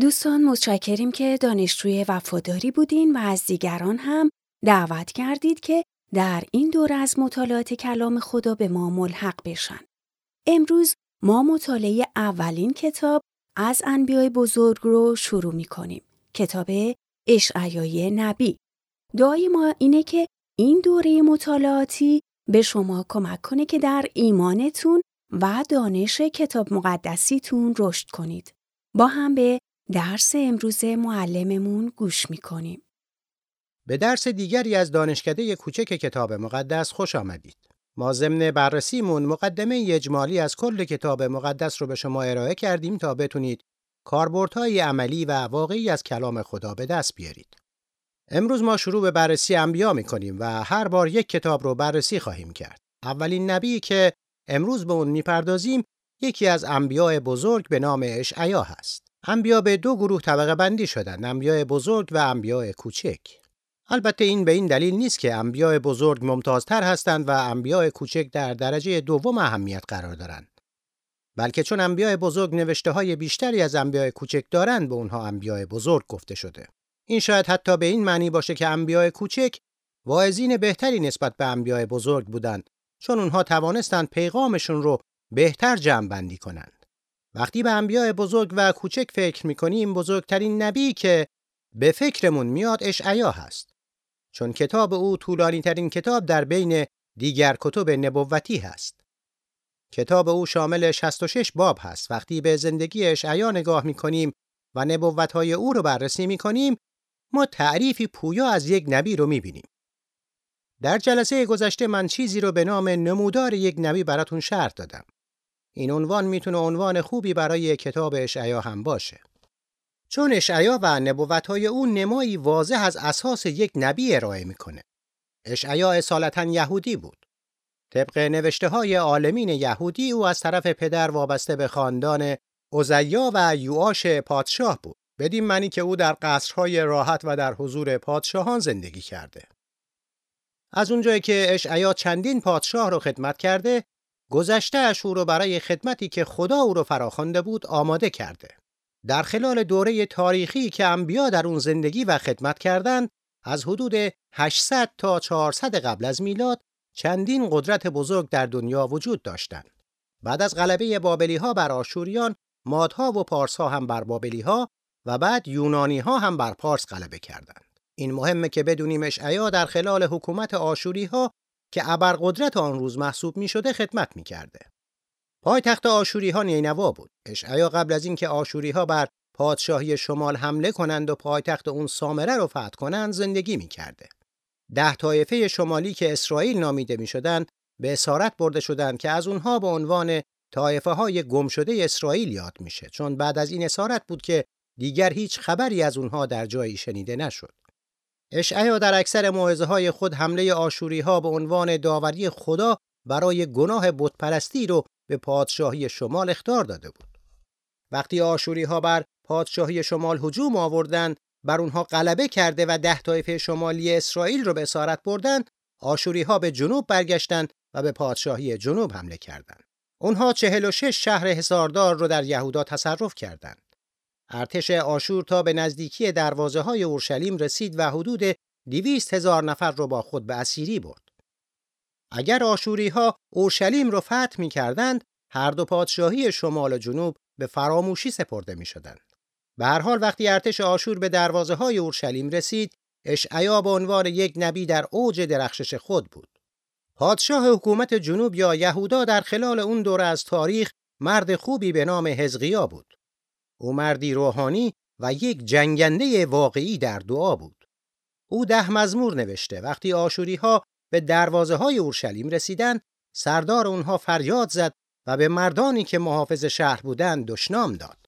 دوستان متشکریم که دانشجوی وفاداری بودین و از دیگران هم دعوت کردید که در این دور از مطالعات کلام خدا به ما ملحق بشن. امروز ما مطالعه اولین کتاب از انبیای بزرگ رو شروع می کنیم. کتاب اشعیای نبی. دعای ما اینه که این دوره مطالعاتی به شما کمک کنه که در ایمانتون و دانش کتاب مقدسیتون رشد کنید. با هم به درس امروز معلممون گوش می‌کنیم. به درس دیگری از دانشکده کوچک کتاب مقدس خوش آمدید. ما ضمن بررسیمون مقدمه اجمالی از کل کتاب مقدس رو به شما ارائه کردیم تا بتونید کاربردهای عملی و واقعی از کلام خدا به دست بیارید. امروز ما شروع به بررسی انبیا می‌کنیم و هر بار یک کتاب رو بررسی خواهیم کرد. اولین نبی که امروز به اون می‌پردازیم یکی از انبیاء بزرگ به نام اشعیا هست. انبیا به دو گروه طبقه بندی شدن، انبیاء بزرگ و انبیاء کوچک. البته این به این دلیل نیست که انبیاء بزرگ ممتازتر هستند و انبیاء کوچک در درجه دوم اهمیت قرار دارند. بلکه چون انبیاء بزرگ نوشته های بیشتری از انبیاء کوچک دارند به اونها انبیاء بزرگ گفته شده. این شاید حتی به این معنی باشه که انبیاء کوچک واعظین بهتری نسبت به انبیاء بزرگ بودند چون اونها توانستند پیغامشون رو بهتر جمع بندی کنند. وقتی به انبیاء بزرگ و کوچک فکر می‌کنیم بزرگترین نبی که به فکرمون میاد اشعیا هست. چون کتاب او طولانی ترین کتاب در بین دیگر کتب نبوتی هست. کتاب او شامل 66 باب هست. وقتی به زندگی اشعیا نگاه می‌کنیم و نبوتهای او رو بررسی می‌کنیم ما تعریفی پویا از یک نبی رو می‌بینیم. در جلسه گذشته من چیزی رو به نام نمودار یک نبی براتون شرح دادم. این عنوان می‌تونه عنوان خوبی برای کتاب اشعیا هم باشه. چون اشعیا و نبوتهای او نمایی واضح از اساس یک نبی ارائه می‌کنه. اشعیا اصالتا یهودی بود. طبق نوشته های عالمین یهودی او از طرف پدر وابسته به خاندان اوزیا و یواش پادشاه بود. بدین معنی که او در قصرهای راحت و در حضور پادشاهان زندگی کرده. از اونجایی که اشعیا چندین پادشاه رو خدمت کرده، گذشته اش او رو برای خدمتی که خدا او رو فراخوانده بود آماده کرده. در خلال دوره تاریخی که انبیا در اون زندگی و خدمت کردند، از حدود 800 تا 400 قبل از میلاد چندین قدرت بزرگ در دنیا وجود داشتند. بعد از غلبه بابلی ها بر آشوریان، مادها و پارسها هم بر بابلی ها و بعد یونانی ها هم بر پارس غلبه کردند. این مهمه که بدونیم اشعیا در خلال حکومت آشوری ها که ابرقدرت آن روز محسوب می شده خدمت می کرده. پایتخت آشوری ها نینوا بود. اشعیا قبل از اینکه آشوری ها بر پادشاهی شمال حمله کنند و پایتخت اون سامره رو فتح کنند زندگی می کرده. ده طایفه شمالی که اسرائیل نامیده می شدند به اسارت برده شدند که از اونها به عنوان طایفه های گم شده اسرائیل یاد میشه چون بعد از این اسارت بود که دیگر هیچ خبری از اونها در جایی شنیده نشد. اشعیا در اکثر موعظه های خود حمله آشوری ها به عنوان داوری خدا برای گناه بتپرستی رو به پادشاهی شمال اختار داده بود. وقتی آشوری ها بر پادشاهی شمال هجوم آوردند، بر اونها غلبه کرده و ده طایفه شمالی اسرائیل رو به اسارت بردند، آشوری ها به جنوب برگشتند و به پادشاهی جنوب حمله کردند. اونها 46 شهر حصاردار رو در یهودا تصرف کردند. ارتش آشور تا به نزدیکی دروازه های اورشلیم رسید و حدود دویست هزار نفر رو با خود به اسیری برد. اگر آشوری ها اورشلیم رو فتح می کردند، هر دو پادشاهی شمال و جنوب به فراموشی سپرده می شدند. به هر حال وقتی ارتش آشور به دروازه های اورشلیم رسید، اشعیا به عنوان یک نبی در اوج درخشش خود بود. پادشاه حکومت جنوب یا یهودا در خلال اون دوره از تاریخ مرد خوبی به نام حزقیا بود. او مردی روحانی و یک جنگنده واقعی در دعا بود. او ده مزمور نوشته. وقتی آشوری ها به دروازه های اورشلیم رسیدن، سردار اونها فریاد زد و به مردانی که محافظ شهر بودند دشنام داد.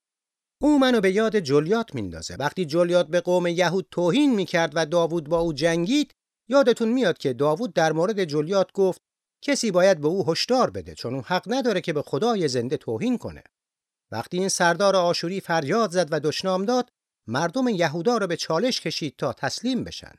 او منو به یاد جلیات میندازه. وقتی جلیات به قوم یهود توهین می‌کرد و داوود با او جنگید، یادتون میاد که داوود در مورد جلیات گفت کسی باید به او هشدار بده چون اون حق نداره که به خدای زنده توهین کنه. وقتی این سردار آشوری فریاد زد و دشنام داد، مردم یهودا را به چالش کشید تا تسلیم بشن.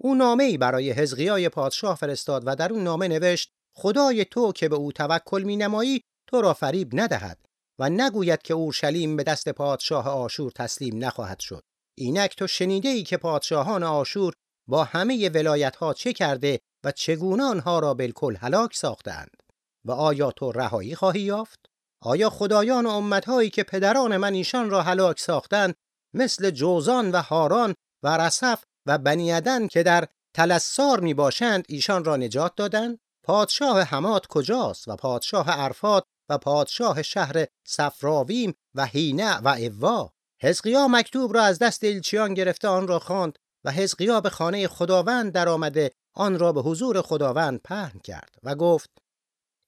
او نامه ای برای حزقیای پادشاه فرستاد و در اون نامه نوشت خدای تو که به او توکل می نمایی تو را فریب ندهد و نگوید که اورشلیم به دست پادشاه آشور تسلیم نخواهد شد اینک تو شنیده ای که پادشاهان آشور با همه ولایت ها چه کرده و چگونه آنها را بالکل هلاک ساختند و آیا تو رهایی خواهی یافت آیا خدایان و امتهایی که پدران من ایشان را هلاک ساختند مثل جوزان و هاران و رصف و بنیدن که در تلسار می باشند ایشان را نجات دادند؟ پادشاه حماد کجاست و پادشاه عرفات و پادشاه شهر صفراویم و هینه و اوا حزقیا مکتوب را از دست الچیان گرفته آن را خواند و حزقیا به خانه خداوند درآمده آن را به حضور خداوند پهن کرد و گفت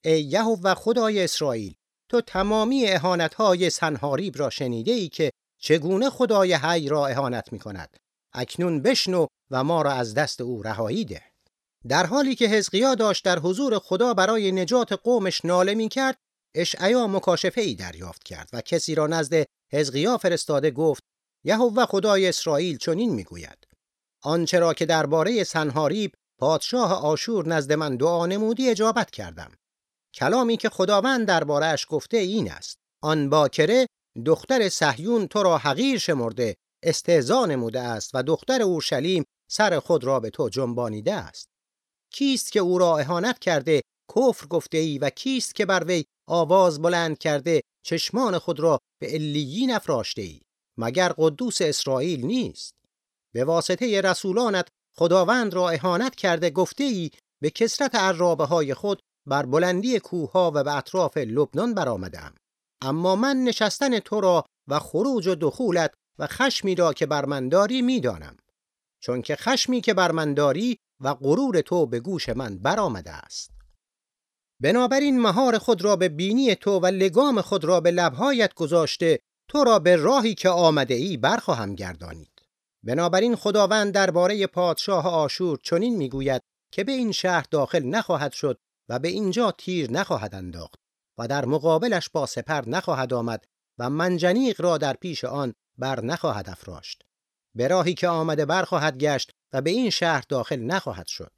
ای و خدای اسرائیل تو تمامی اهانتهای سنهاریب را شنیده ای که چگونه خدای حی را اهانت می کند اکنون بشنو و ما را از دست او رهایی ده. در حالی که حزقیا داشت در حضور خدا برای نجات قومش ناله می کرد اشعیا مکاشفه ای دریافت کرد و کسی را نزد حزقیا فرستاده گفت یهوه خدای اسرائیل چنین می‌گوید. آنچه را که درباره سنهاریب پادشاه آشور نزد من دعا نمودی اجابت کردم. کلامی که خداوند دربارهش گفته این است آن باکره دختر صهیون تو را حقیر شمرده استهزا نموده است و دختر اورشلیم سر خود را به تو جنبانیده است. کیست که او را اهانت کرده کفر گفته ای و کیست که بر وی آواز بلند کرده چشمان خود را به علیین افراشته ای مگر قدوس اسرائیل نیست؟ به واسطه رسولانت خداوند را اهانت کرده گفته ای به کسرت عرابه های خود بر بلندی کوها و به اطراف لبنان برآمدم. اما من نشستن تو را و خروج و دخولت و خشمی را که بر من داری می‌دانم. چون که خشمی که بر من داری و غرور تو به گوش من برآمده است. بنابراین مهار خود را به بینی تو و لگام خود را به لبهایت گذاشته تو را به راهی که آمده ای برخواهم گردانید. بنابراین خداوند درباره پادشاه آشور چنین می‌گوید که به این شهر داخل نخواهد شد و به اینجا تیر نخواهد انداخت و در مقابلش با سپر نخواهد آمد و منجنیق را در پیش آن بر نخواهد افراشت. به راهی که آمده برخواهد گشت و به این شهر داخل نخواهد شد.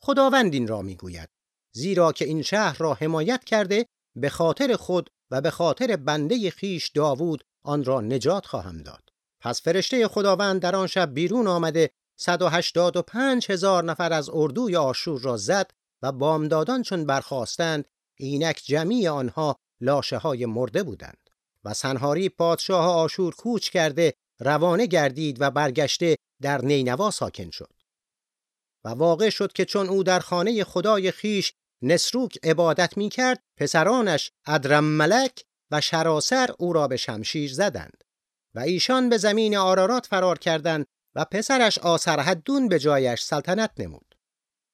خداوند این را می‌گوید. زیرا که این شهر را حمایت کرده به خاطر خود و به خاطر بنده خیش داوود آن را نجات خواهم داد. پس فرشته خداوند در آن شب بیرون آمده 185 هزار نفر از اردوی آشور را زد و بامدادان چون برخواستند اینک جمعی آنها لاشه های مرده بودند و سنهاری پادشاه آشور کوچ کرده روانه گردید و برگشته در نینوا ساکن شد. و واقع شد که چون او در خانه خدای خیش نسروک عبادت می کرد پسرانش ادرم ملک و شراسر او را به شمشیر زدند و ایشان به زمین آرارات فرار کردند و پسرش آسرحدون به جایش سلطنت نمود.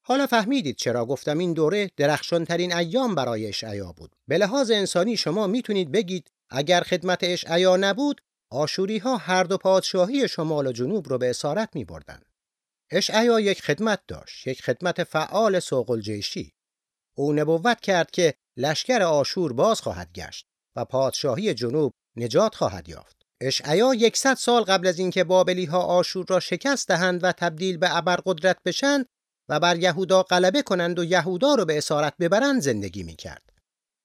حالا فهمیدید چرا گفتم این دوره درخشانترین ایام برای اشعیا بود به لحاظ انسانی شما می‌تونید بگید اگر خدمت اشعیا نبود آشوری ها هر دو پادشاهی شمال و جنوب رو به اسارت می بردن. اشعیا یک خدمت داشت یک خدمت فعال سوق الجیشی او نبوت کرد که لشکر آشور باز خواهد گشت و پادشاهی جنوب نجات خواهد یافت. اشعیا یکصد سال قبل از اینکه بابلی ها آشور را شکست دهند و تبدیل به ابرقدرت بشند و بر یهودا غلبه کنند و یهودا رو به اسارت ببرند زندگی می کرد.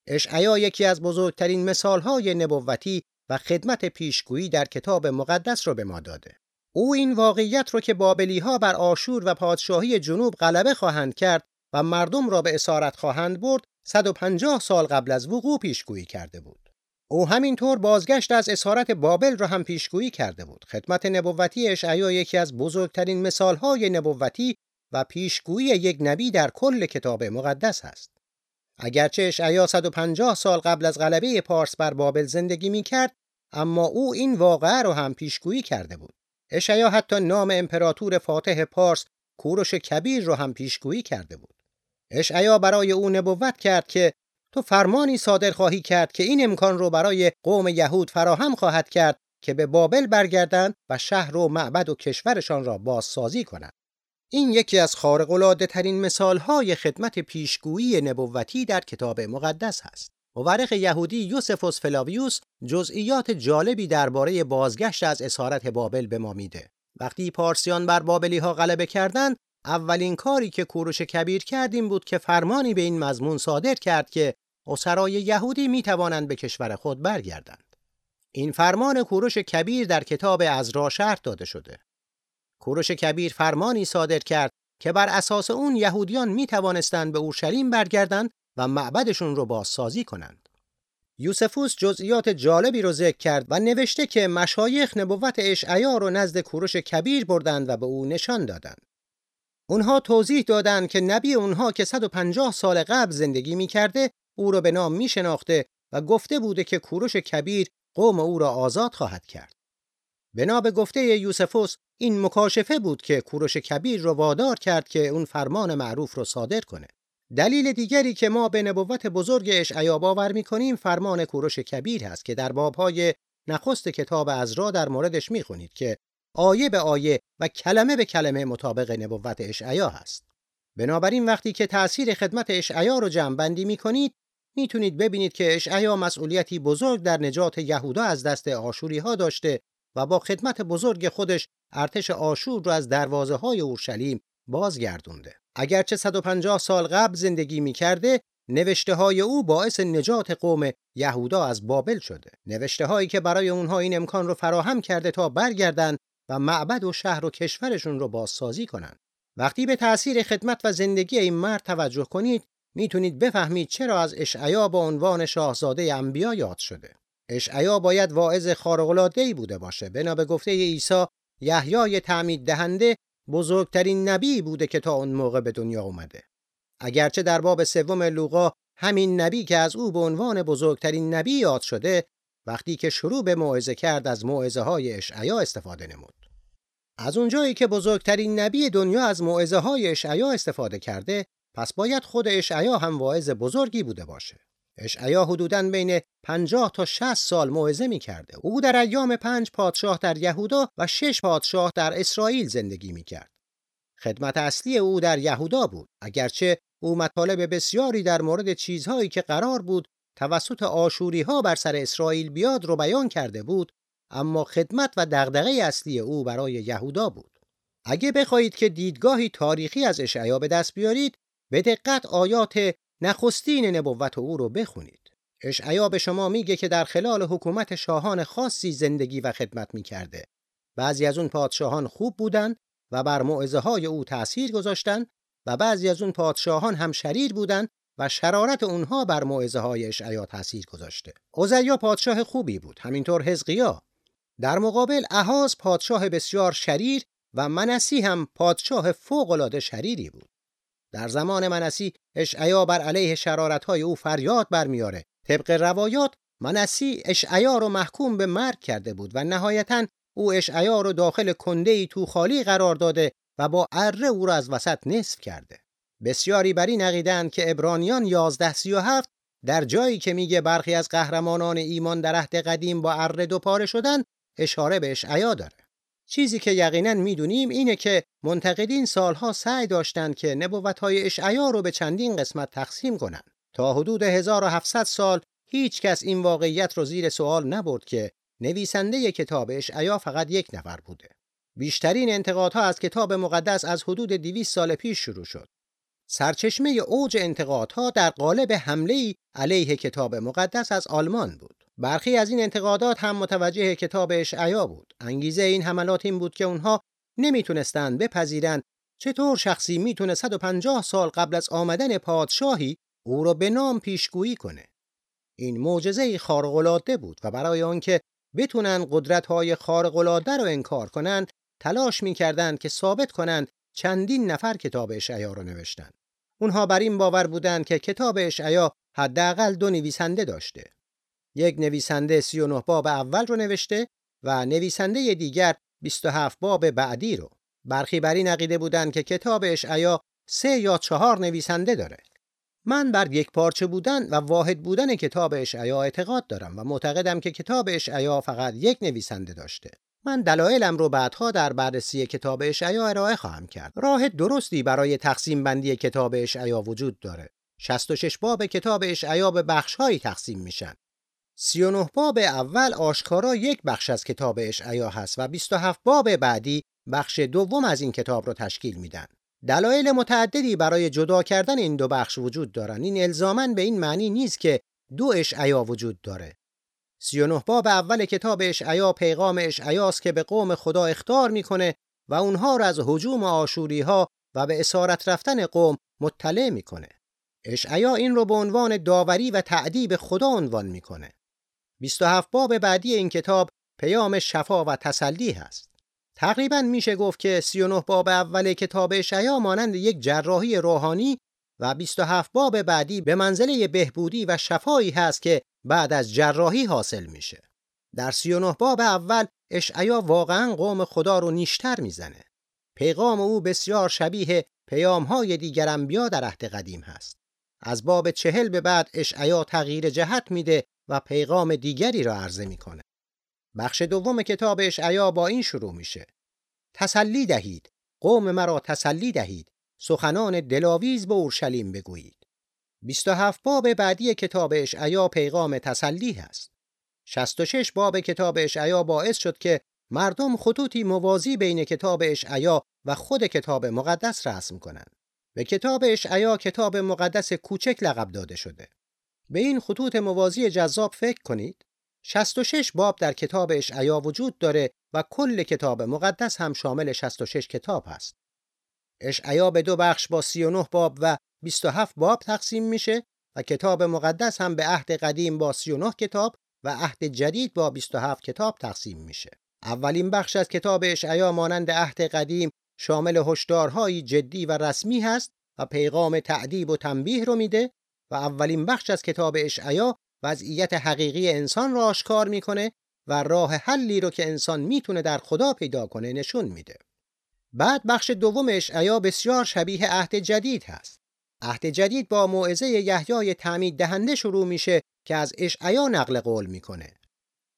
اشعیا یکی از بزرگترین مثالهای نبوتی و خدمت پیشگویی در کتاب مقدس را به ما داده. او این واقعیت رو که بابلی ها بر آشور و پادشاهی جنوب غلبه خواهند کرد و مردم را به اسارت خواهند برد 150 سال قبل از وقوع پیشگویی کرده بود. او همینطور بازگشت از اسارت بابل را هم پیشگویی کرده بود. خدمت نبوتی اشعیا یکی از بزرگترین مثالهای نبوتی و پیشگویی یک نبی در کل کتاب مقدس است. اگرچه اشعیا 150 سال قبل از غلبه پارس بر بابل زندگی می کرد، اما او این واقعه را هم پیشگویی کرده بود. اشعیا حتی نام امپراتور فاتح پارس کوروش کبیر را هم پیشگویی کرده بود. اشعیا برای او نبوت کرد که تو فرمانی صادر خواهی کرد که این امکان رو برای قوم یهود فراهم خواهد کرد که به بابل برگردند و شهر و معبد و کشورشان را بازسازی کنند. این یکی از خارق‌العاده ترین مثالهای خدمت پیشگویی نبوتی در کتاب مقدس است. مورخ یهودی یوسفوس فلاویوس جزئیات جالبی درباره بازگشت از اسارت بابل به ما میده. وقتی پارسیان بر بابلی ها غلبه کردند، اولین کاری که کوروش کبیر کرد این بود که فرمانی به این مضمون صادر کرد که اسرای یهودی می توانند به کشور خود برگردند. این فرمان کوروش کبیر در کتاب ازرا شرط داده شده. کوروش کبیر فرمانی صادر کرد که بر اساس اون یهودیان می توانستند به اورشلیم برگردند و معبدشون رو بازسازی کنند. یوسفوس جزئیات جالبی رو ذکر کرد و نوشته که مشایخ نبوت اشعیا رو نزد کوروش کبیر بردند و به او نشان دادند. اونها توضیح دادند که نبی اونها که 150 سال قبل زندگی می کرده او را به نام می شناخته و گفته بوده که کوروش کبیر قوم او را آزاد خواهد کرد. بنا به گفته یوسفوس این مکاشفه بود که کوروش کبیر را وادار کرد که اون فرمان معروف رو صادر کنه. دلیل دیگری که ما به نبوت بزرگ اشعیا باور می‌کنیم فرمان کوروش کبیر هست که در بابهای نخست کتاب ازرا در موردش می‌خونید که آیه به آیه و کلمه به کلمه مطابق نبوت اشعیا هست. بنابراین وقتی که تأثیر خدمت اشعیا رو جمع بندی می‌کنید می‌تونید ببینید که اشعیا مسئولیتی بزرگ در نجات یهودا از دست آشوری ها داشته و با خدمت بزرگ خودش ارتش آشور رو از دروازه های اورشلیم بازگردونده. اگرچه 150 سال قبل زندگی می‌کرده نوشته های او باعث نجات قوم یهودا از بابل شده. نوشته هایی که برای اونها این امکان رو فراهم کرده تا برگردند و معبد و شهر و کشورشون رو بازسازی کنند. وقتی به تأثیر خدمت و زندگی این مرد توجه کنید می‌تونید بفهمید چرا از اشعیا با عنوان شاهزاده انبیا یاد شده. اشعیا باید واعظ خارق‌العاده‌ای بوده باشه. بنا به گفته عیسی یحیای تعمید دهنده بزرگترین نبی بوده که تا اون موقع به دنیا اومده. اگرچه در باب سوم لوقا همین نبی که از او به عنوان بزرگترین نبی یاد شده وقتی که شروع به موعظه کرد از موعظه های اشعیا استفاده نمود. از اونجایی که بزرگترین نبی دنیا از موعظه های اشعیا استفاده کرده پس باید خود اشعیا هم واعظ بزرگی بوده باشه. اشعیا حدوداً بین 50 تا 60 سال موعظه می کرده. او در ایام پنج پادشاه در یهودا و شش پادشاه در اسرائیل زندگی می کرد. خدمت اصلی او در یهودا بود. اگرچه او مطالب بسیاری در مورد چیزهایی که قرار بود توسط آشوری ها بر سر اسرائیل بیاد رو بیان کرده بود اما خدمت و دغدغه اصلی او برای یهودا بود. اگه بخواهید که دیدگاهی تاریخی از اشعیا به دست بیارید به دقت آیات نخستین نبوت او رو بخونید. اشعیا به شما میگه که در خلال حکومت شاهان خاصی زندگی و خدمت می‌کرده. بعضی از اون پادشاهان خوب بودند و بر معزه های او تأثیر گذاشتند و بعضی از اون پادشاهان هم شریر بودند و شرارت اونها بر معزه های اشعیا تأثیر گذاشته. عزیا پادشاه خوبی بود، همینطور حزقیا. در مقابل احاز پادشاه بسیار شریر و منسی هم پادشاه فوق‌العاده شریری بود. در زمان منسی اشعیا بر علیه شرارتهای او فریاد برمیاره. طبق روایات منسی اشعیا رو محکوم به مرگ کرده بود و نهایتا او اشعیا رو داخل کنده تو خالی قرار داده و با اره او را از وسط نصف کرده. بسیاری بر این عقیدند که ابرانیان 1137 در جایی که میگه برخی از قهرمانان ایمان در عهد قدیم با اره دو پاره شدن اشاره به اشعیا داره. چیزی که یقینا می‌دونیم اینه که منتقدین سالها سعی داشتند که نبوتهای اشعیا رو به چندین قسمت تقسیم کنند. تا حدود 1700 سال هیچ کس این واقعیت رو زیر سوال نبرد که نویسنده کتاب اشعیا فقط یک نفر بوده. بیشترین انتقادها از کتاب مقدس از حدود 200 سال پیش شروع شد. سرچشمه اوج انتقادها در قالب حمله علیه کتاب مقدس از آلمان بود. برخی از این انتقادات هم متوجه کتاب اشعیا بود. انگیزه این حملات این بود که اونها نمی‌تونستند بپذیرند چطور شخصی می‌تونه 150 سال قبل از آمدن پادشاهی او را به نام پیشگویی کنه. این معجزه خارق‌العاده بود و برای آنکه بتونن قدرت‌های خارق‌العاده رو انکار کنند تلاش می‌کردند که ثابت کنند چندین نفر کتاب اشعیا رو نوشتند. اونها بر این باور بودند که کتاب اشعیا حداقل دو نویسنده داشته. یک نویسنده 39 باب اول رو نوشته و نویسنده دیگر 27 باب بعدی رو. برخی بر این عقیده بودند که کتاب اشعیا سه یا چهار نویسنده داره. من بر یک پارچه بودن و واحد بودن کتاب اشعیا اعتقاد دارم و معتقدم که کتاب اشعیا فقط یک نویسنده داشته. من دلایلم رو بعدها در بررسی کتاب اشعیا ارائه خواهم کرد. راه درستی برای تقسیم بندی کتاب اشعیا وجود داره. 66 باب کتاب اشعیا به بخشهایی تقسیم میشن. 39 باب اول آشکارا یک بخش از کتاب اشعیا هست و 27 باب بعدی بخش دوم از این کتاب رو تشکیل میدن. دلایل متعددی برای جدا کردن این دو بخش وجود دارند. این الزامن به این معنی نیست که دو اشعیا وجود داره. 39 باب اول کتاب اشعیا پیغام اشعیاست که به قوم خدا اختار می‌کنه و اونها را از هجوم آشوری ها و به اسارت رفتن قوم مطلع می‌کنه. اشعیا این رو به عنوان داوری و تعدیب خدا عنوان می‌کنه. 27 باب بعدی این کتاب پیام شفا و تسلی هست. تقریبا میشه گفت که 39 باب اول کتاب اشعیا مانند یک جراحی روحانی و 27 باب بعدی به منزله بهبودی و شفایی هست که بعد از جراحی حاصل میشه. در 39 باب اول اشعیا واقعا قوم خدا رو نیشتر می‌زنه. پیغام او بسیار شبیه پیام های دیگر انبیا در عهد قدیم هست. از باب چهل به بعد اشعیا تغییر جهت میده و پیغام دیگری را عرضه می‌کنه. بخش دوم کتاب اشعیا با این شروع میشه. تسلی دهید، قوم مرا تسلی دهید، سخنان دلاویز به اورشلیم بگویید. 27 باب بعدی کتاب اشعیا پیغام تسلی هست. 66 باب کتاب اشعیا باعث شد که مردم خطوطی موازی بین کتاب اشعیا و خود کتاب مقدس رسم کنند. به کتاب اشعیا کتاب مقدس کوچک لقب داده شده. به این خطوط موازی جذاب فکر کنید. 66 باب در کتاب اشعیا وجود داره و کل کتاب مقدس هم شامل 66 کتاب هست. اشعیا به دو بخش با 39 باب و 27 باب تقسیم میشه و کتاب مقدس هم به عهد قدیم با 39 کتاب و عهد جدید با 27 کتاب تقسیم میشه. اولین بخش از کتاب اشعیا مانند عهد قدیم شامل هشدارهایی جدی و رسمی هست و پیغام تعدیب و تنبیه رو میده و اولین بخش از کتاب اشعیا وضعیت حقیقی انسان را آشکار می‌کنه و راه حلی رو که انسان می‌تونه در خدا پیدا کنه نشون میده. بعد بخش دوم اشعیا بسیار شبیه عهد جدید هست. عهد جدید با موعظه یحیای تعمید دهنده شروع میشه که از اشعیا نقل قول می‌کنه.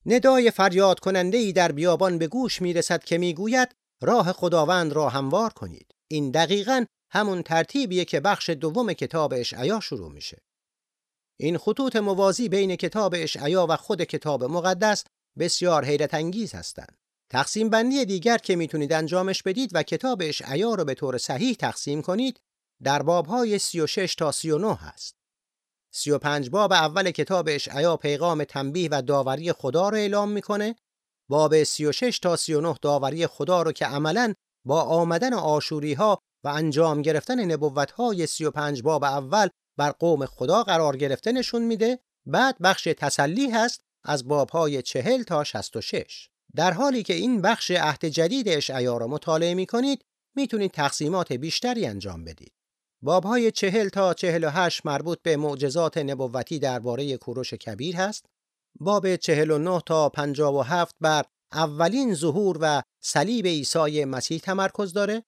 ندای فریاد کننده ای در بیابان به گوش می‌رسد که می‌گوید راه خداوند را هموار کنید. این دقیقا همون ترتیبیه که بخش دوم کتاب اشعیا شروع میشه. این خطوط موازی بین کتاب اشعیا و خود کتاب مقدس بسیار حیرت انگیز هستند. تقسیم بندی دیگر که می‌تونید انجامش بدید و کتاب اشعیا رو به طور صحیح تقسیم کنید در بابهای 36 تا 39 هست. 35 باب اول کتاب اشعیا پیغام تنبیه و داوری خدا رو اعلام می‌کنه. باب 36 تا 39 داوری خدا رو که عملاً با آمدن آشوری ها و انجام گرفتن نبوت های 35 باب اول بر قوم خدا قرار گرفته نشون میده. بعد بخش تسلی هست از بابهای 40 تا 66. در حالی که این بخش عهد جدید اشعیا را مطالعه می کنید می‌تونید تقسیمات بیشتری انجام بدید. بابهای چهل تا چهل و هشت مربوط به معجزات نبوتی درباره کوروش کبیر هست. باب چهل و نه تا پنجاب و هفت بر اولین ظهور و صلیب عیسی مسیح تمرکز داره.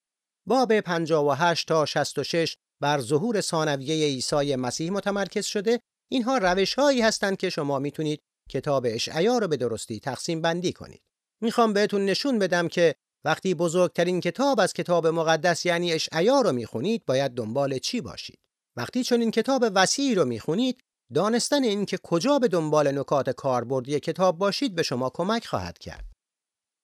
باب پنجاب و هشت تا شست و شش بر ظهور ثانویه عیسی مسیح متمرکز شده. اینها روش هایی هستند که شما می‌تونید کتاب اشعیا رو به درستی تقسیم بندی کنید. می‌خوام بهتون نشون بدم که وقتی بزرگترین کتاب از کتاب مقدس یعنی اشعیا رو می‌خونید باید دنبال چی باشید وقتی چون این کتاب وسیعی رو می‌خونید دانستن این که کجا به دنبال نکات کاربردی کتاب باشید به شما کمک خواهد کرد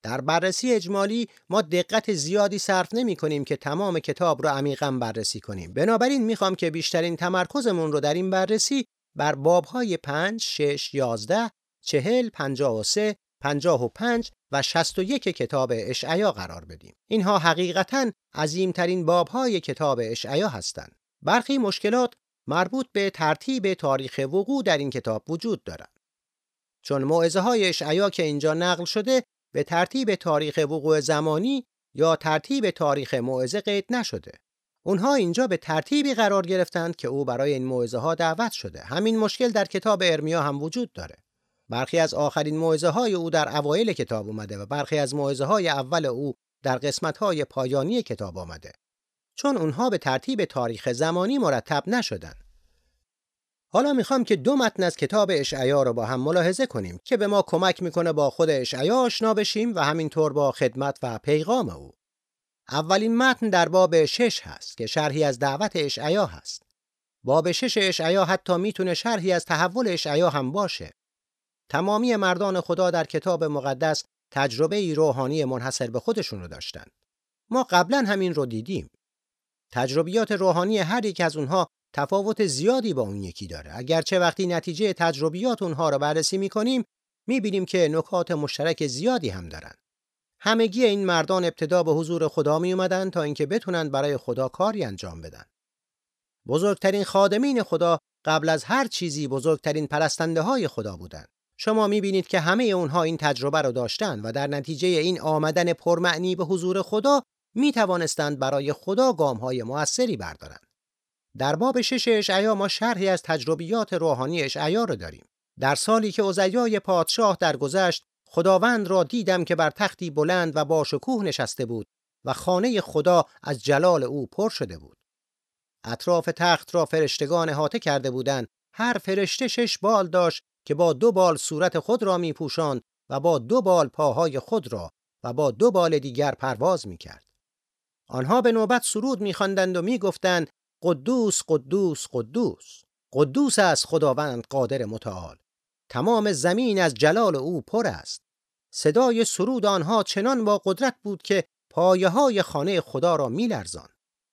در بررسی اجمالی ما دقت زیادی صرف نمی کنیم که تمام کتاب رو عمیقا بررسی کنیم بنابراین می‌خوام که بیشترین تمرکزمون رو در این بررسی بر بابهای 5, 6, 11, 40, 53, 55 و 61 کتاب اشعیا قرار بدیم. اینها حقیقتا عظیمترین بابهای کتاب اشعیا هستند. برخی مشکلات مربوط به ترتیب تاریخ وقوع در این کتاب وجود دارند. چون موعظه های اشعیا که اینجا نقل شده به ترتیب تاریخ وقوع زمانی یا ترتیب تاریخ موعظه قید نشده. اونها اینجا به ترتیبی قرار گرفتند که او برای این موعظه ها دعوت شده. همین مشکل در کتاب ارمیا هم وجود داره. برخی از آخرین موعظه های او در اوایل کتاب اومده و برخی از موعظه های اول او در قسمت های پایانی کتاب آمده چون اونها به ترتیب تاریخ زمانی مرتب نشدن حالا می‌خوام که دو متن از کتاب اشعیا رو با هم ملاحظه کنیم که به ما کمک می‌کنه با خود اشعیا آشنا بشیم و همینطور با خدمت و پیغام او. اولین متن در باب شش هست که شرحی از دعوت اشعیا هست. باب شش اشعیا حتی می‌تونه شرحی از تحول اشعیا هم باشه. تمامی مردان خدا در کتاب مقدس تجربه روحانی منحصر به خودشون رو داشتن. ما قبلا همین رو دیدیم. تجربیات روحانی هر یک از اونها تفاوت زیادی با اون یکی داره. اگرچه وقتی نتیجه تجربیات اونها رو بررسی می‌کنیم می‌بینیم که نکات مشترک زیادی هم دارن. همگی این مردان ابتدا به حضور خدا می اومدن تا اینکه بتونن برای خدا کاری انجام بدن. بزرگترین خادمین خدا قبل از هر چیزی بزرگترین پرستنده های خدا بودند. شما می‌بینید که همه اونها این تجربه رو داشتن و در نتیجه این آمدن پرمعنی به حضور خدا می توانستند برای خدا گام های موثری بردارند. در باب شش اشعیا ما شرحی از تجربیات روحانی اشعیا رو داریم. در سالی که عزیای پادشاه درگذشت خداوند را دیدم که بر تختی بلند و با شکوه نشسته بود و خانه خدا از جلال او پر شده بود. اطراف تخت را فرشتگان احاطه کرده بودند. هر فرشته شش بال داشت که با دو بال صورت خود را می و با دو بال پاهای خود را و با دو بال دیگر پرواز می کرد. آنها به نوبت سرود می و می گفتند قدوس قدوس قدوس. قدوس است خداوند قادر متعال. تمام زمین از جلال او پر است. صدای سرود آنها چنان با قدرت بود که پایه های خانه خدا را می لرزان.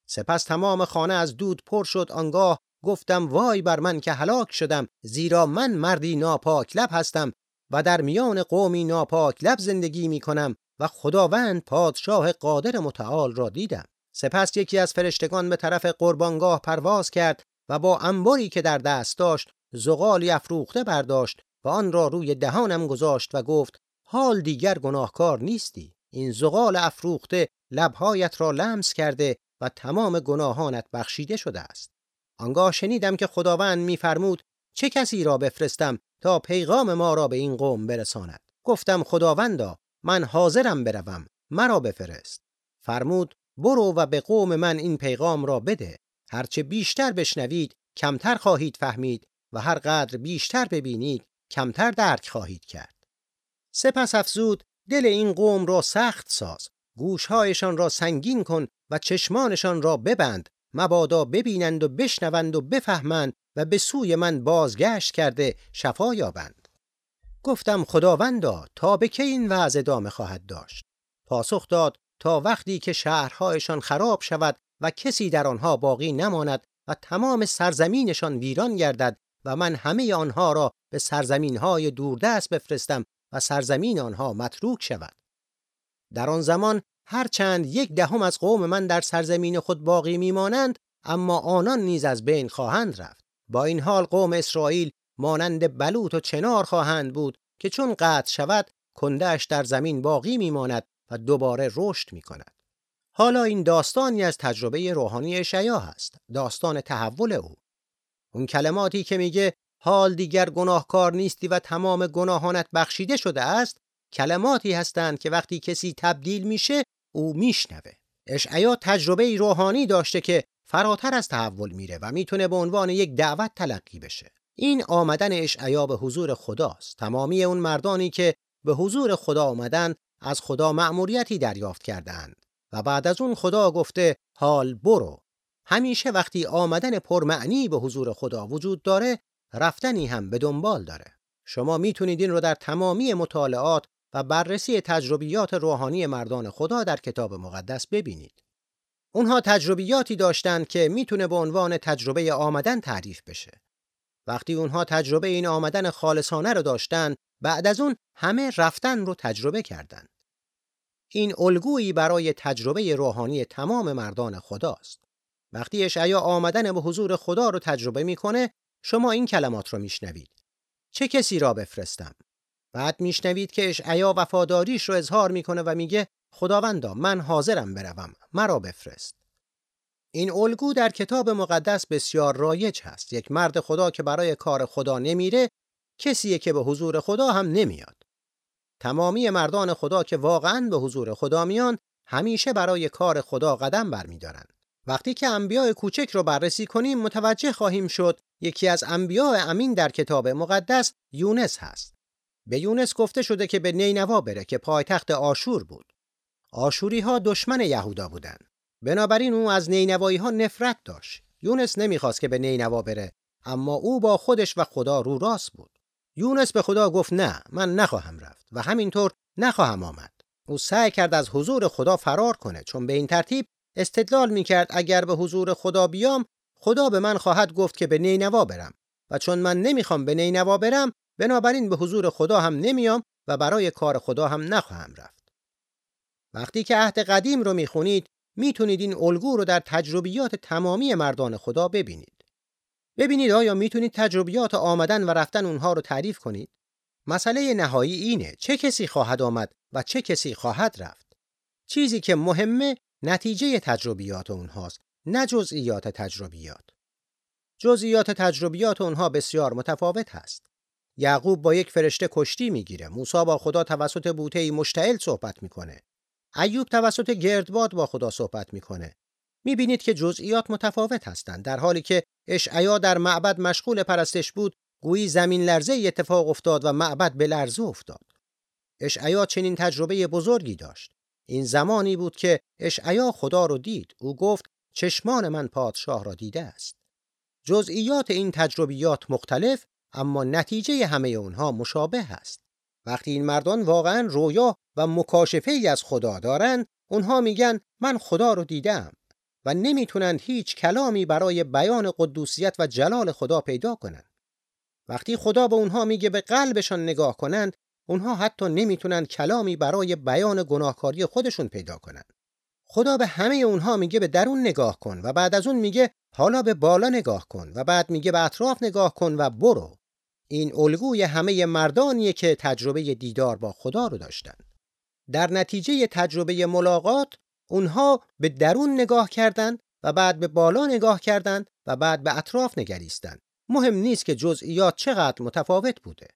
سپس تمام خانه از دود پر شد. آنگاه گفتم وای بر من که هلاک شدم زیرا من مردی ناپاک لب هستم و در میان قومی ناپاک لب زندگی می کنم و خداوند پادشاه قادر متعال را دیدم. سپس یکی از فرشتگان به طرف قربانگاه پرواز کرد و با انباری که در دست داشت زغالی افروخته برداشت و آن را روی دهانم گذاشت و گفت حال دیگر گناهکار نیستی. این زغال افروخته لبهایت را لمس کرده و تمام گناهانت بخشیده شده است. آنگاه شنیدم که خداوند میفرمود چه کسی را بفرستم تا پیغام ما را به این قوم برساند؟ گفتم خداوندا من حاضرم بروم. مرا بفرست. فرمود برو و به قوم من این پیغام را بده. هرچه بیشتر بشنوید کمتر خواهید فهمید و هر قدر بیشتر ببینید کمتر درک خواهید کرد. سپس افزود دل این قوم را سخت ساز گوشهایشان را سنگین کن و چشمانشان را ببند. مبادا ببینند و بشنوند و بفهمند و به سوی من بازگشت کرده شفا یابند. گفتم خداوندا تا به که این وضع ادامه خواهد داشت؟ پاسخ داد تا وقتی که شهرهایشان خراب شود و کسی در آنها باقی نماند و تمام سرزمینشان ویران گردد و من همه آنها را به سرزمینهای دوردست بفرستم و سرزمین آنها متروک شود. در آن زمان هرچند یک دهم از قوم من در سرزمین خود باقی میمانند اما آنان نیز از بین خواهند رفت. با این حال قوم اسرائیل مانند بلوط و چنار خواهند بود که چون قطع شود کندهش در زمین باقی میماند و دوباره رشد می کند. حالا این داستانی از تجربه روحانی اشعیا هست داستان تحول او. اون کلماتی که میگه حال دیگر گناهکار نیستی و تمام گناهانت بخشیده شده است کلماتی هستند که وقتی کسی تبدیل میشه او میشنوه. اشعیا تجربه روحانی داشته که فراتر از تحول میره و می‌تونه به عنوان یک دعوت تلقی بشه. این آمدن اشعیا به حضور خداست. تمامی اون مردانی که به حضور خدا آمدن از خدا مأموریتی دریافت کردند و بعد از اون خدا گفته حال برو. همیشه وقتی آمدن پرمعنی به حضور خدا وجود داره رفتنی هم به دنبال داره. شما می‌تونید این رو در تمامی مطالعات و بررسی تجربیات روحانی مردان خدا در کتاب مقدس ببینید. اونها تجربیاتی داشتند که می‌تونه به عنوان تجربه آمدن تعریف بشه. وقتی اونها تجربه این آمدن خالصانه رو داشتن بعد از اون همه رفتن رو تجربه کردند این الگویی برای تجربه روحانی تمام مردان خداست. وقتی اشعیا آمدن به حضور خدا رو تجربه می‌کنه شما این کلمات رو میشنوید. چه کسی را بفرستم؟ بعد میشنوید که اشعیا وفاداریش رو اظهار می‌کنه و میگه خداوندا من حاضرم بروم مرا بفرست. این الگو در کتاب مقدس بسیار رایج هست. یک مرد خدا که برای کار خدا نمیره کسیه که به حضور خدا هم نمیاد. تمامی مردان خدا که واقعا به حضور خدا میان همیشه برای کار خدا قدم برمیدارند. وقتی که انبیاء کوچک رو بررسی کنیم متوجه خواهیم شد یکی از انبیاء امین در کتاب مقدس یونس هست. به یونس گفته شده که به نینوا بره که پایتخت آشور بود. آشوری ها دشمن یهودا بودند. بنابراین او از نینوایی ها نفرت داشت. یونس نمی‌خواست که به نینوا بره اما او با خودش و خدا رو راست بود. یونس به خدا گفت نه من نخواهم رفت و همینطور نخواهم آمد او سعی کرد از حضور خدا فرار کنه چون به این ترتیب استدلال می‌کرد اگر به حضور خدا بیام خدا به من خواهد گفت که به نینوا برم و چون من نمی‌خوام به نینوا برم بنابراین به حضور خدا هم نمیام و برای کار خدا هم نخواهم رفت وقتی که عهد قدیم رو می‌خونید می‌تونید این الگو رو در تجربیات تمامی مردان خدا ببینید. ببینید آیا می‌تونید تجربیات آمدن و رفتن اونها رو تعریف کنید؟ مسئله نهایی اینه چه کسی خواهد آمد و چه کسی خواهد رفت؟ چیزی که مهمه نتیجه تجربیات اونهاست نه جزئیات تجربیات. جزئیات تجربیات اونها بسیار متفاوت هست. یعقوب با یک فرشته کشتی می‌گیره موسی با خدا توسط بوته مشتعل صحبت می‌کنه. ایوب توسط گردباد با خدا صحبت می‌کنه. می‌بینید که جزئیات متفاوت هستند در حالی که اشعیا در معبد مشغول پرستش بود گویی زمین لرزه اتفاق افتاد و معبد به لرزه افتاد. اشعیا چنین تجربه بزرگی داشت. این زمانی بود که اشعیا خدا رو دید. او گفت چشمان من پادشاه را دیده است. جزئیات این تجربیات مختلف اما نتیجه همه اونها مشابه است. وقتی این مردان واقعا رویا و مکاشفه ای از خدا دارند اونها میگن من خدا رو دیدم و نمی‌تونن هیچ کلامی برای بیان قدوسیت و جلال خدا پیدا کنند وقتی خدا به اونها میگه به قلبشان نگاه کنند اونها حتی نمی‌تونن کلامی برای بیان گناهکاری خودشون پیدا کنند خدا به همه اونها میگه به درون نگاه کن و بعد از اون میگه حالا به بالا نگاه کن و بعد میگه به اطراف نگاه کن و برو. این الگوی همه مردانیه که تجربه دیدار با خدا رو داشتن. در نتیجه تجربه ملاقات اونها به درون نگاه کردند و بعد به بالا نگاه کردند و بعد به اطراف نگریستند مهم نیست که جزئیات چقدر متفاوت بوده.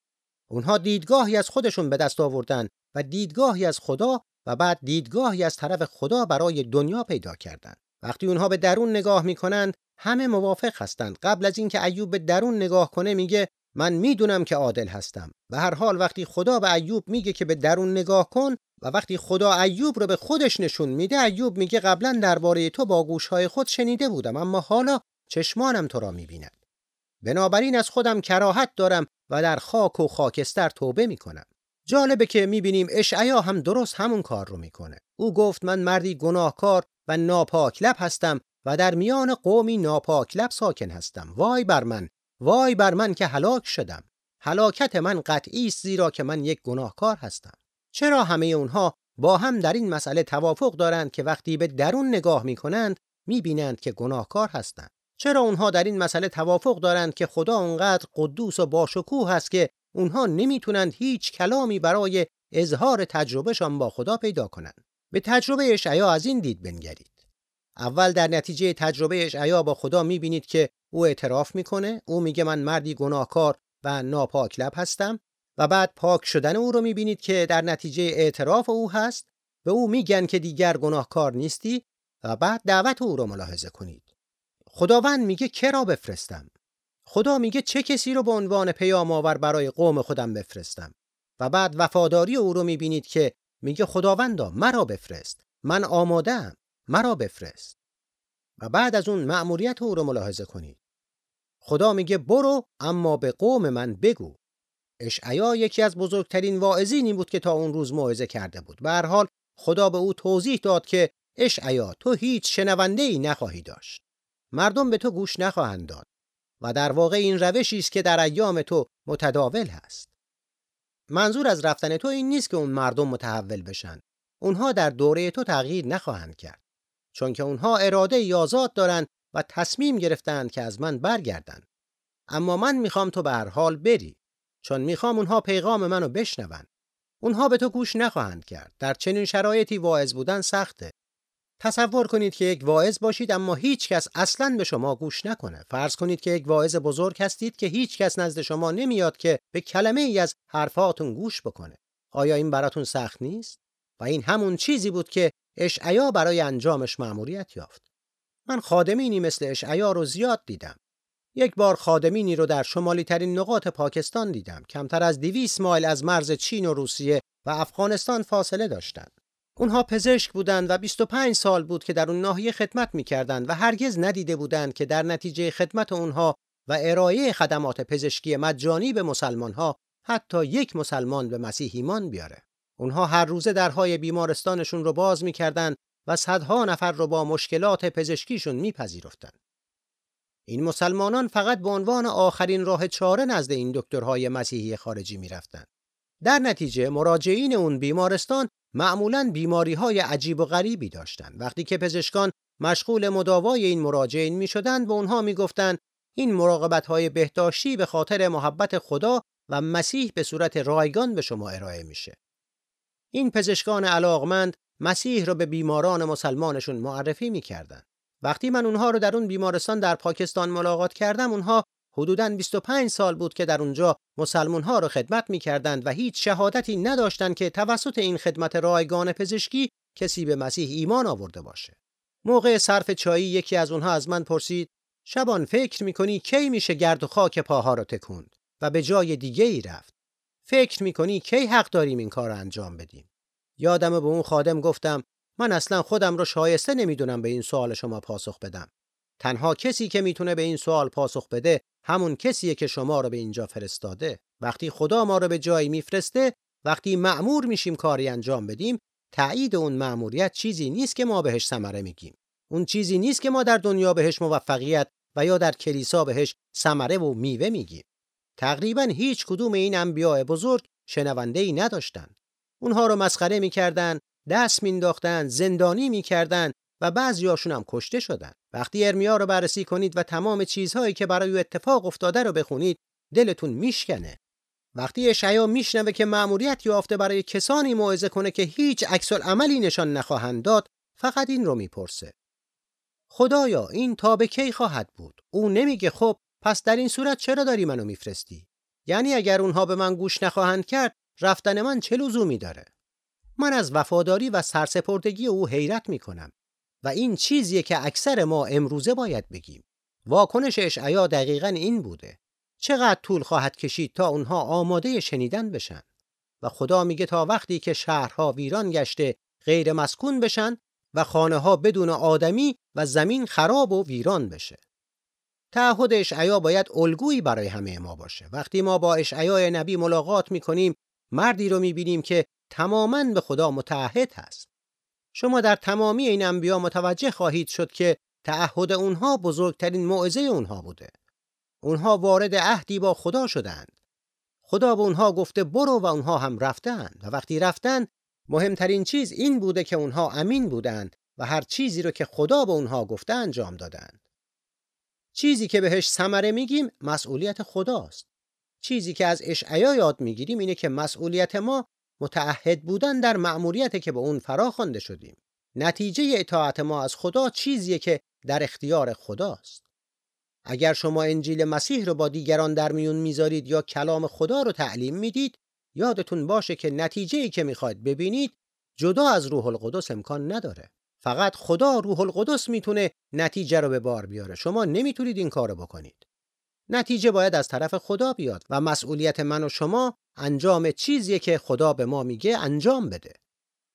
اونها دیدگاهی از خودشون به دست آوردن و دیدگاهی از خدا و بعد دیدگاهی از طرف خدا برای دنیا پیدا کردند وقتی اونها به درون نگاه می‌کنند همه موافق هستند قبل از اینکه ایوب به درون نگاه کنه میگه من می‌دونم که عادل هستم و هر حال وقتی خدا به ایوب میگه که به درون نگاه کن و وقتی خدا ایوب رو به خودش نشون میده ایوب میگه قبلا درباره تو با گوشهای خود شنیده بودم اما حالا چشمانم تو را می‌بیند. بنابراین از خودم کراهت دارم و در خاک و خاکستر توبه می‌کنم. جالبه که می‌بینیم اشعیا هم درست همون کار رو می‌کنه. او گفت من مردی گناهکار و ناپاک لب هستم و در میان قومی ناپاک لب ساکن هستم. وای بر من! وای بر من که هلاک شدم. هلاکت من قطعی است زیرا که من یک گناهکار هستم. چرا همه اونها با هم در این مسئله توافق دارند که وقتی به درون نگاه می کنند می بینند که گناهکار هستند؟ چرا اونها در این مسئله توافق دارند که خدا اونقدر قدوس و باشکوه هست که اونها نمی‌تونند هیچ کلامی برای اظهار تجربهشان با خدا پیدا کنند؟ به تجربه اشعیا از این دید بنگرید. اول در نتیجه تجربه اشعیا با خدا می‌بینید که او اعتراف می‌کنه. او میگه من مردی گناهکار و ناپاک لب هستم و بعد پاک شدن او رو می‌بینید که در نتیجه اعتراف او هست. به او میگن که دیگر گناهکار نیستی و بعد دعوت او رو ملاحظه کنید. خداوند میگه که را بفرستم؟ خدا میگه چه کسی رو به عنوان پیام آور برای قوم خودم بفرستم؟ و بعد وفاداری او رو می‌بینید که میگه خداوندا مرا بفرست. من آمادهام. مرا بفرست و بعد از اون مأموریت او رو ملاحظه کنید. خدا میگه برو اما به قوم من بگو. اشعیا یکی از بزرگترین واعظینی بود که تا اون روز موعظه کرده بود. به هر حال خدا به او توضیح داد که اشعیا تو هیچ شنونده ای نخواهی داشت. مردم به تو گوش نخواهند داد و در واقع این روشی است که در ایام تو متداول هست. منظور از رفتن تو این نیست که اون مردم متحول بشن. اونها در دوره تو تغییر نخواهند کرد. چون که اونها اراده یازاد دارند و تصمیم گرفتند که از من برگردند. اما من می‌خوام تو به هر حال بری چون می‌خوام اونها پیغام منو بشنون اونها به تو گوش نخواهند کرد. در چنین شرایطی واعظ بودن سخته. تصور کنید که یک واعظ باشید اما هیچ کس اصلا به شما گوش نکنه. فرض کنید که یک واعظ بزرگ هستید که هیچ کس نزد شما نمیاد که به کلمه ای از حرفاتون گوش بکنه. آیا این براتون سخت نیست؟ و این همون چیزی بود که اشعیا برای انجامش مأموریت یافت. من خادمینی مثل اشعیا رو زیاد دیدم. یک بار خادمینی رو در شمالی ترین نقاط پاکستان دیدم. کمتر از 200 مایل از مرز چین و روسیه و افغانستان فاصله داشتند اونها پزشک بودند و 25 سال بود که در اون ناحیه خدمت می‌کردند و هرگز ندیده بودند که در نتیجه خدمت اونها و ارائه خدمات پزشکی مجانی به مسلمانها حتی یک مسلمان به مسیح ایمان بیاره. اونها هر روزه درهای بیمارستانشون رو باز می‌کردند و صدها نفر رو با مشکلات پزشکیشون میپذیرفتند. این مسلمانان فقط به عنوان آخرین راه چاره نزد این دکترهای مسیحی خارجی می‌رفتند. در نتیجه مراجعین اون بیمارستان معمولا بیماری های عجیب و غریبی داشتند. وقتی که پزشکان مشغول مداوای این مراجعین می شدند به اونها می گفتند این مراقبت های بهداشتی به خاطر محبت خدا و مسیح به صورت رایگان به شما ارائه میشه. این پزشکان علاقمند مسیح را به بیماران مسلمانشون معرفی می‌کردند. وقتی من اونها رو در اون بیمارستان در پاکستان ملاقات کردم اونها حدوداً 25 سال بود که در اونجا مسلمون ها رو خدمت می‌کردند و هیچ شهادتی نداشتند که توسط این خدمت رایگان پزشکی کسی به مسیح ایمان آورده باشه. موقع صرف چایی یکی از اونها از من پرسید شبان فکر می‌کنی کی میشه گرد و خاک پاها رو تکوند و به جای دیگه ای رفت فکر می‌کنی کی حق داریم این کار انجام بدیم؟ یادم به اون خادم گفتم من اصلا خودم رو شایسته نمی‌دونم به این سوال شما پاسخ بدم. تنها کسی که می‌تونه به این سوال پاسخ بده همون کسیه که شما رو به اینجا فرستاده. وقتی خدا ما رو به جایی میفرسته وقتی مأمور میشیم کاری انجام بدیم تایید اون مأموریت چیزی نیست که ما بهش ثمره میگیم. اون چیزی نیست که ما در دنیا بهش موفقیت و یا در کلیسا بهش ثمره و میوه میگیم. تقریبا هیچ کدوم این انبیاء بزرگ شنونده ای نداشتند. اونها رو مسخره می‌کردند دست مینداختند زندانی می‌کردند و بعضیاشون هم کشته شدند وقتی ارمیا رو بررسی کنید و تمام چیزهایی که برای اتفاق افتاده رو بخونید دلتون میشکنه. وقتی اشعیا میشنوه که مأموریت یافته برای کسانی موعظه کنه که هیچ عکس عملی نشان نخواهند داد فقط این رو می‌پرسه. خدایا این تا به کی خواهد بود؟ او نمیگه خب پس در این صورت چرا داری منو میفرستی؟ یعنی اگر اونها به من گوش نخواهند کرد رفتن من چه لزومی داره؟ من از وفاداری و سرسپردگی او حیرت می‌کنم و این چیزیه که اکثر ما امروزه باید بگیم. واکنش اشعیا دقیقا این بوده. چقدر طول خواهد کشید تا اونها آماده شنیدن بشن؟ و خدا میگه تا وقتی که شهرها ویران گشته غیر مسکون بشن و خانه ها بدون آدمی و زمین خراب و ویران بشه. تعهد اشعیا باید الگویی برای همه ما باشه. وقتی ما با اشعیا نبی ملاقات می‌کنیم مردی رو می‌بینیم که تماما به خدا متعهد هست. شما در تمامی این انبیا متوجه خواهید شد که تعهد اونها بزرگترین موعظه اونها بوده. اونها وارد عهدی با خدا شدند. خدا به اونها گفته برو و اونها هم رفتند و وقتی رفتند مهمترین چیز این بوده که اونها امین بودند و هر چیزی رو که خدا به اونها گفته انجام دادند. چیزی که بهش ثمره میگیم مسئولیت خداست. چیزی که از اشعیا یاد می‌گیریم اینه که مسئولیت ما متعهد بودن در مأموریت که به اون فرا خوانده شدیم. نتیجه اطاعت ما از خدا چیزیه که در اختیار خداست. اگر شما انجیل مسیح رو با دیگران در میون می‌ذارید یا کلام خدا رو تعلیم می‌دید یادتون باشه که نتیجه ای که می‌خواید ببینید جدا از روح القدس امکان نداره. فقط خدا روح القدس می‌تونه نتیجه رو به بار بیاره. شما نمی‌تونید این کارو بکنید. نتیجه باید از طرف خدا بیاد و مسئولیت من و شما انجام چیزی که خدا به ما میگه انجام بده.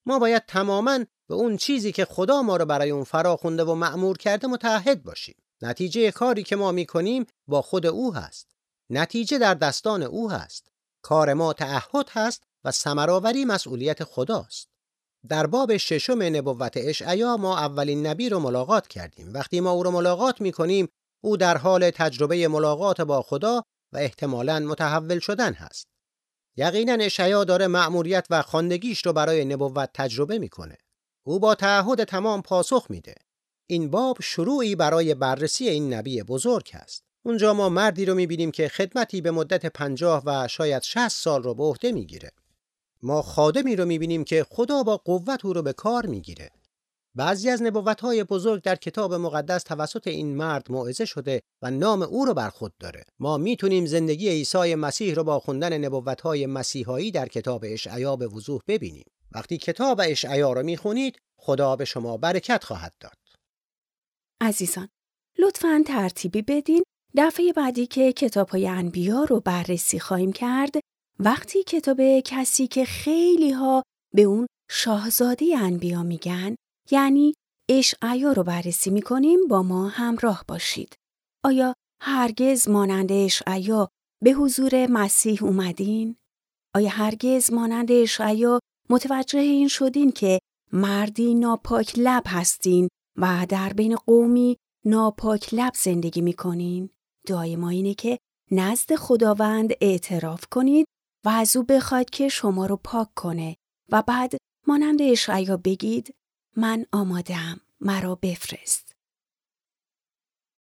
ما باید تماما به اون چیزی که خدا ما رو برای اون فراخونده و مأمور کرده متحد باشیم. نتیجه کاری که ما می‌کنیم با خود او هست. نتیجه در دستان او هست. کار ما تعهد هست و سمراوری مسئولیت خداست. در باب ششم نبوت اشعیا ما اولین نبی رو ملاقات کردیم. وقتی ما او رو ملاقات می کنیم او در حال تجربه ملاقات با خدا و احتمالاً متحول شدن هست. یقینا اشعیا داره مأموریت و خواندگیش رو برای نبوت تجربه می‌کنه. او با تعهد تمام پاسخ میده. این باب شروعی برای بررسی این نبی بزرگ است. اونجا ما مردی رو می‌بینیم که خدمتی به مدت پنجاه و شاید 60 سال رو به عهده می‌گیره. ما خادمی رو می‌بینیم که خدا با قوت او رو به کار می‌گیره. بعضی از نبوتهای بزرگ در کتاب مقدس توسط این مرد موعظه شده و نام او رو بر خود داره. ما می‌تونیم زندگی عیسی مسیح رو با خوندن نبوتهای مسیحایی در کتاب اشعیا به وضوح ببینیم. وقتی کتاب اشعیا رو می‌خونید خدا به شما برکت خواهد داد. عزیزان لطفاً ترتیبی بدین دفعه بعدی که کتاب های انبیا رو بررسی خواهیم کرد وقتی کتاب کسی که خیلی ها به اون شاهزاده انبیا میگن یعنی اشعیا رو بررسی می‌کنیم با ما همراه باشید. آیا هرگز مانند اشعیا به حضور مسیح اومدین؟ آیا هرگز مانند اشعیا متوجه این شدین که مردی ناپاک لب هستین و در بین قومی ناپاک لب زندگی می‌کنین؟ دعای ما اینه که نزد خداوند اعتراف کنید و از او بخواید که شما رو پاک کنه و بعد مانند اشعیا بگید من آمادم مرا بفرست.